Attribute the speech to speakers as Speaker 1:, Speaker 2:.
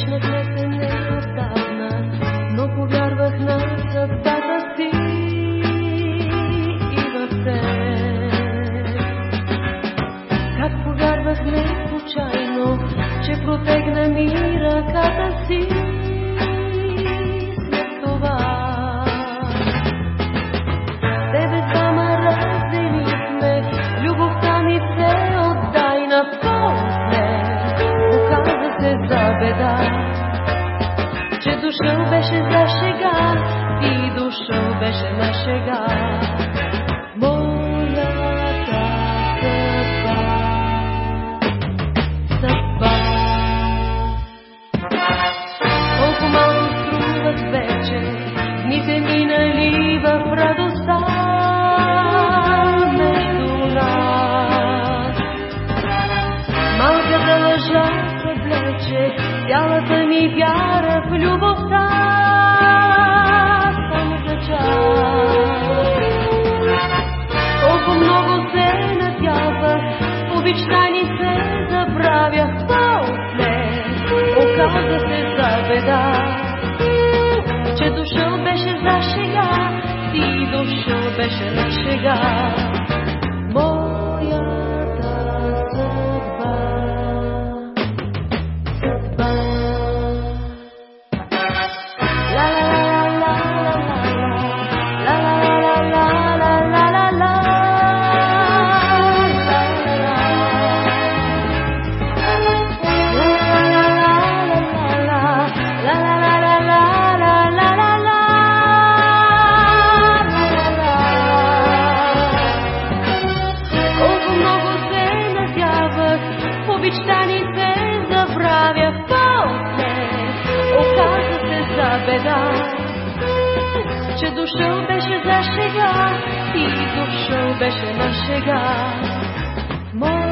Speaker 1: Срещнахме се неотдавна, но повярвах на съдбата си и в повярвах не случайно, че протегна ми ръката си след това. Тебе двама разделихме, любовта ми се беда, че дошъл беше за шега и дошъл беше на шега. Моята съдба, съдба. Колко малко струват вече минали в радостта. Малката лъжа съблече цялата ми вяра в любовта само за час. Колко много се надявах, обичта ни се забравях после. Оказа се за беда, че дошъл беше за шега, ти дошъл беше на шега. Обичта ни се забравя после. Оказа се за беда, че дошъл беше за шега и дошъл беше на шега. Моя